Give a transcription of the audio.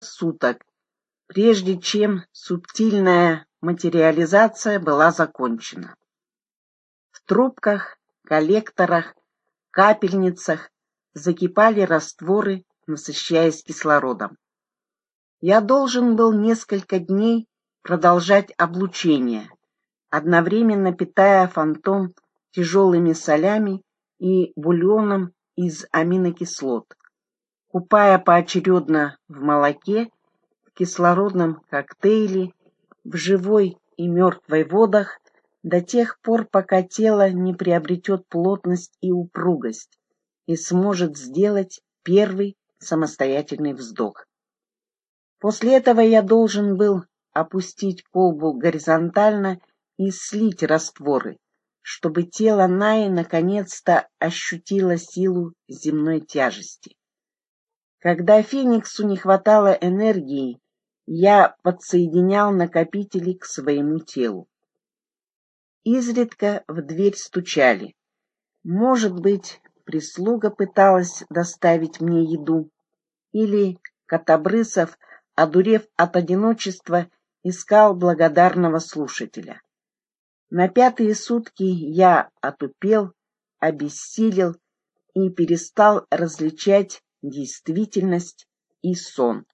суток, прежде чем субтильная материализация была закончена. В трубках, коллекторах, капельницах закипали растворы, насыщаясь кислородом. Я должен был несколько дней продолжать облучение, одновременно питая фантом тяжелыми солями и бульоном из аминокислот, купая поочередно в молоке, в кислородном коктейле, в живой и мертвой водах до тех пор, пока тело не приобретет плотность и упругость и сможет сделать первый самостоятельный вздох. После этого я должен был опустить колбу горизонтально и слить растворы, чтобы тело Наи наконец-то ощутило силу земной тяжести. Когда Фениксу не хватало энергии, я подсоединял накопители к своему телу. Изредка в дверь стучали. Может быть, прислуга пыталась доставить мне еду, или Котобрысов, одурев от одиночества, искал благодарного слушателя. На пятые сутки я отупел, обессилел и перестал различать действительность и сон.